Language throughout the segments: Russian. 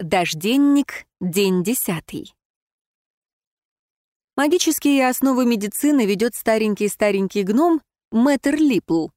Дожденник, день десятый. Магические основы медицины ведет старенький-старенький гном Мэтр Липл.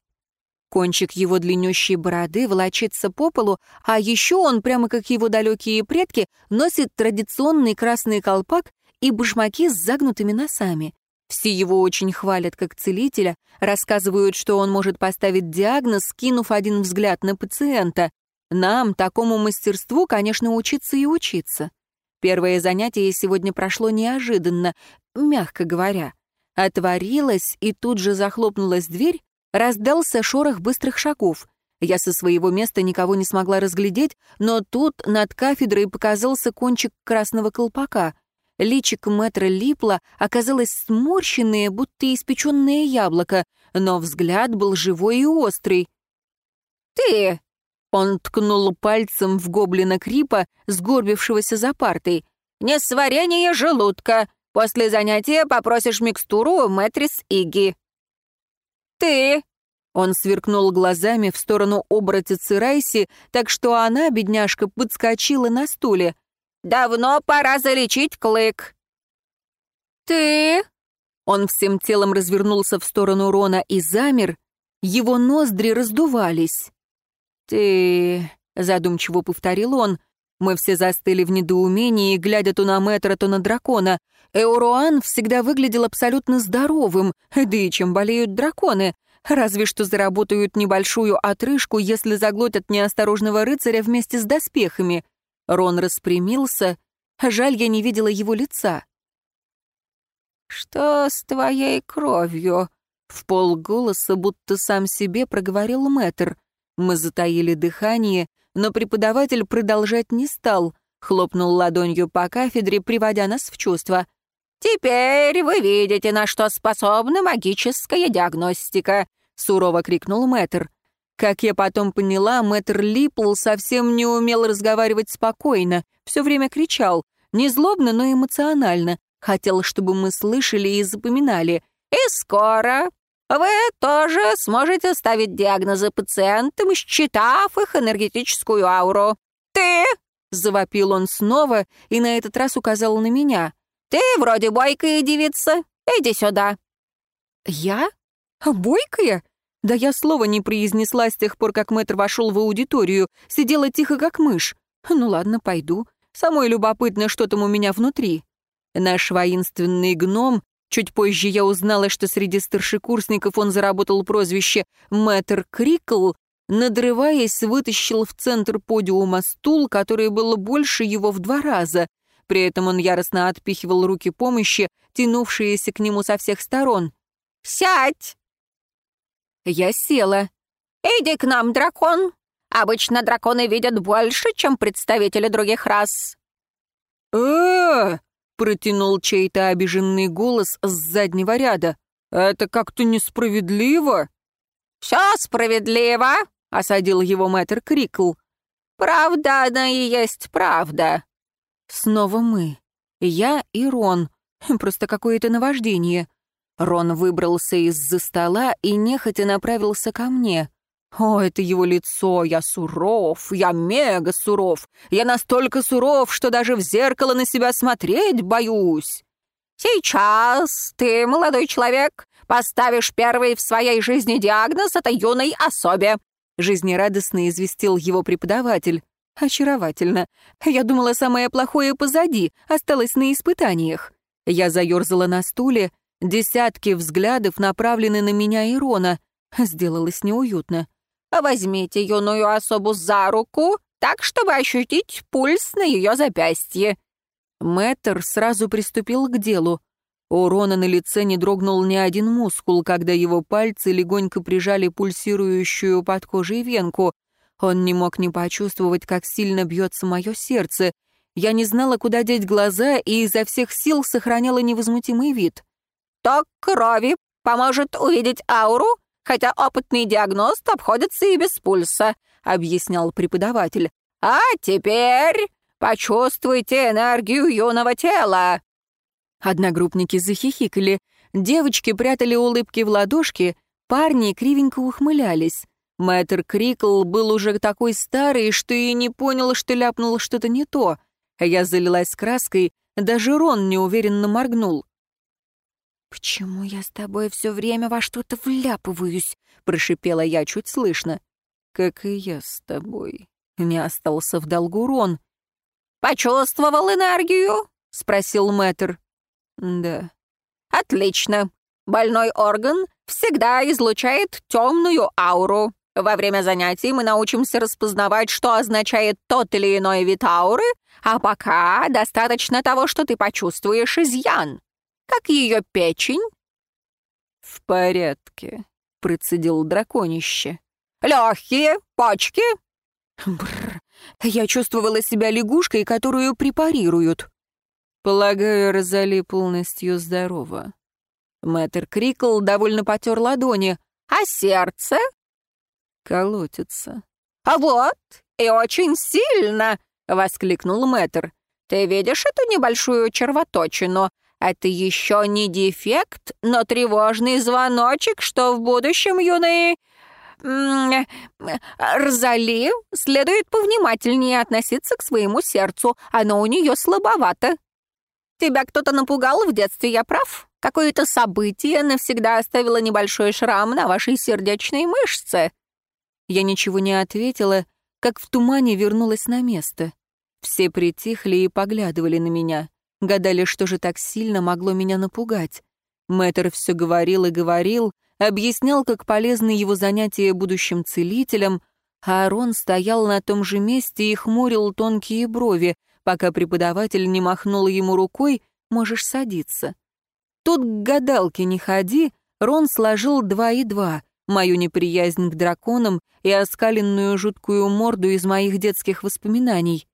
Кончик его длиннющей бороды волочится по полу, а еще он, прямо как его далекие предки, носит традиционный красный колпак и башмаки с загнутыми носами. Все его очень хвалят как целителя, рассказывают, что он может поставить диагноз, скинув один взгляд на пациента. Нам, такому мастерству, конечно, учиться и учиться. Первое занятие сегодня прошло неожиданно, мягко говоря. Отворилась, и тут же захлопнулась дверь, раздался шорох быстрых шагов. Я со своего места никого не смогла разглядеть, но тут над кафедрой показался кончик красного колпака. Личико мэтра Липла оказалось сморщенное, будто испеченное яблоко, но взгляд был живой и острый. «Ты!» Он ткнул пальцем в гоблина Крипа, сгорбившегося за партой. «Несварение желудка. После занятия попросишь микстуру Мэтрис Иги». «Ты!» Он сверкнул глазами в сторону оборотицы Райси, так что она, бедняжка, подскочила на стуле. «Давно пора залечить клык». «Ты?» Он всем телом развернулся в сторону Рона и замер. Его ноздри раздувались. «Ты...» — задумчиво повторил он. Мы все застыли в недоумении, глядя то на Мэтра, то на дракона. Эуруан всегда выглядел абсолютно здоровым, да и чем болеют драконы. Разве что заработают небольшую отрыжку, если заглотят неосторожного рыцаря вместе с доспехами. Рон распрямился. Жаль, я не видела его лица. «Что с твоей кровью?» В полголоса, будто сам себе проговорил Мэтр — мы затаили дыхание, но преподаватель продолжать не стал, хлопнул ладонью по кафедре, приводя нас в чувство. «Теперь вы видите, на что способна магическая диагностика», — сурово крикнул мэтр. Как я потом поняла, мэтр Липл совсем не умел разговаривать спокойно, все время кричал, не злобно, но эмоционально, хотел, чтобы мы слышали и запоминали. «И скоро вы тоже сможете ставить диагнозы пациентам, считав их энергетическую ауру. Ты, завопил он снова и на этот раз указал на меня. Ты вроде бойкая девица. Иди сюда. Я? Бойкая? Да я слова не произнесла с тех пор, как мэтр вошел в аудиторию, сидела тихо, как мышь. Ну ладно, пойду. Самой любопытно, что там у меня внутри. Наш воинственный гном Чуть позже я узнала, что среди старшекурсников он заработал прозвище «Мэтр Крикл», надрываясь, вытащил в центр подиума стул, который был больше его в два раза. При этом он яростно отпихивал руки помощи, тянувшиеся к нему со всех сторон. «Сядь!» Я села. «Иди к нам, дракон. Обычно драконы видят больше, чем представители других рас». «Э-э-э!» Протянул чей-то обиженный голос с заднего ряда. «Это как-то несправедливо». «Все справедливо», — осадил его мэтр Крикл. «Правда она и есть правда». Снова мы. Я и Рон. Просто какое-то наваждение. Рон выбрался из-за стола и нехотя направился ко мне. О, это его лицо, я суров, я мега суров. Я настолько суров, что даже в зеркало на себя смотреть боюсь. Сейчас ты, молодой человек, поставишь первый в своей жизни диагноз этой юной особе. Жизнерадостно известил его преподаватель. Очаровательно. Я думала, самое плохое позади, осталось на испытаниях. Я заерзала на стуле, десятки взглядов направлены на меня и Рона. Сделалось неуютно. Возьмите юную особу за руку, так, чтобы ощутить пульс на ее запястье». Мэтр сразу приступил к делу. У Рона на лице не дрогнул ни один мускул, когда его пальцы легонько прижали пульсирующую под кожей венку. Он не мог не почувствовать, как сильно бьется мое сердце. Я не знала, куда деть глаза, и изо всех сил сохраняла невозмутимый вид. «Ток крови поможет увидеть ауру хотя опытный диагност обходится и без пульса», — объяснял преподаватель. «А теперь почувствуйте энергию юного тела». Одногруппники захихикали, девочки прятали улыбки в ладошки, парни кривенько ухмылялись. Мэтр Крикл был уже такой старый, что и не понял, что ляпнул что-то не то. Я залилась краской, даже Рон неуверенно моргнул. «Почему я с тобой все время во что-то вляпываюсь?» — прошипела я чуть слышно. «Как и я с тобой». Не остался в долгу Рон. «Почувствовал энергию?» — спросил мэтр. «Да». «Отлично. Больной орган всегда излучает темную ауру. Во время занятий мы научимся распознавать, что означает тот или иной вид ауры, а пока достаточно того, что ты почувствуешь изъян. Как ее печень?» «В порядке», — процедил драконище. «Легкие, почки?» Бррр, я чувствовала себя лягушкой, которую препарируют. Полагаю, Розали полностью здорова. Мэтр Крикл довольно потер ладони. А сердце? Колотится. А вот, и очень сильно, воскликнул Мэтр. Ты видишь эту небольшую червоточину? Это еще не дефект, но тревожный звоночек, что в будущем юные Розали следует повнимательнее относиться к своему сердцу. Оно у нее слабовато. Тебя кто-то напугал в детстве, я прав? Какое-то событие навсегда оставило небольшой шрам на вашей сердечной мышце. Я ничего не ответила, как в тумане вернулась на место. Все притихли и поглядывали на меня. Гадали, что же так сильно могло меня напугать. Мэтр все говорил и говорил, объяснял, как полезны его занятия будущим целителям, а Арон стоял на том же месте и хмурил тонкие брови, пока преподаватель не махнул ему рукой «можешь садиться». Тут к гадалке не ходи, Рон сложил два и два, мою неприязнь к драконам и оскаленную жуткую морду из моих детских воспоминаний.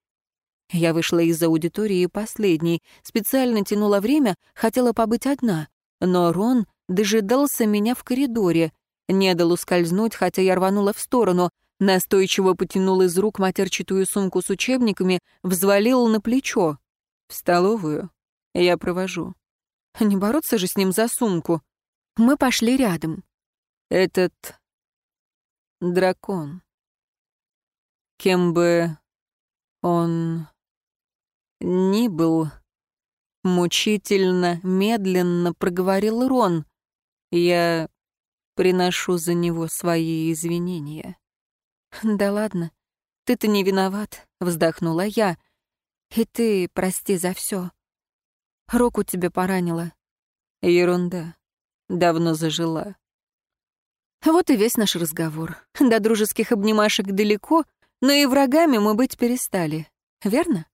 Я вышла из аудитории последней, специально тянула время, хотела побыть одна, но Рон дожидался меня в коридоре. Не дал ускользнуть, хотя я рванула в сторону. Настойчиво потянул из рук матерчатую сумку с учебниками, взвалил на плечо. В столовую я провожу. Не бороться же с ним за сумку. Мы пошли рядом. Этот дракон. Кем бы он ни был, мучительно, медленно проговорил Рон. Я приношу за него свои извинения. Да ладно, ты-то не виноват, вздохнула я. И ты прости за все. Руку тебе поранила. Ерунда. Давно зажила. Вот и весь наш разговор. До дружеских обнимашек далеко, но и врагами мы быть перестали. Верно?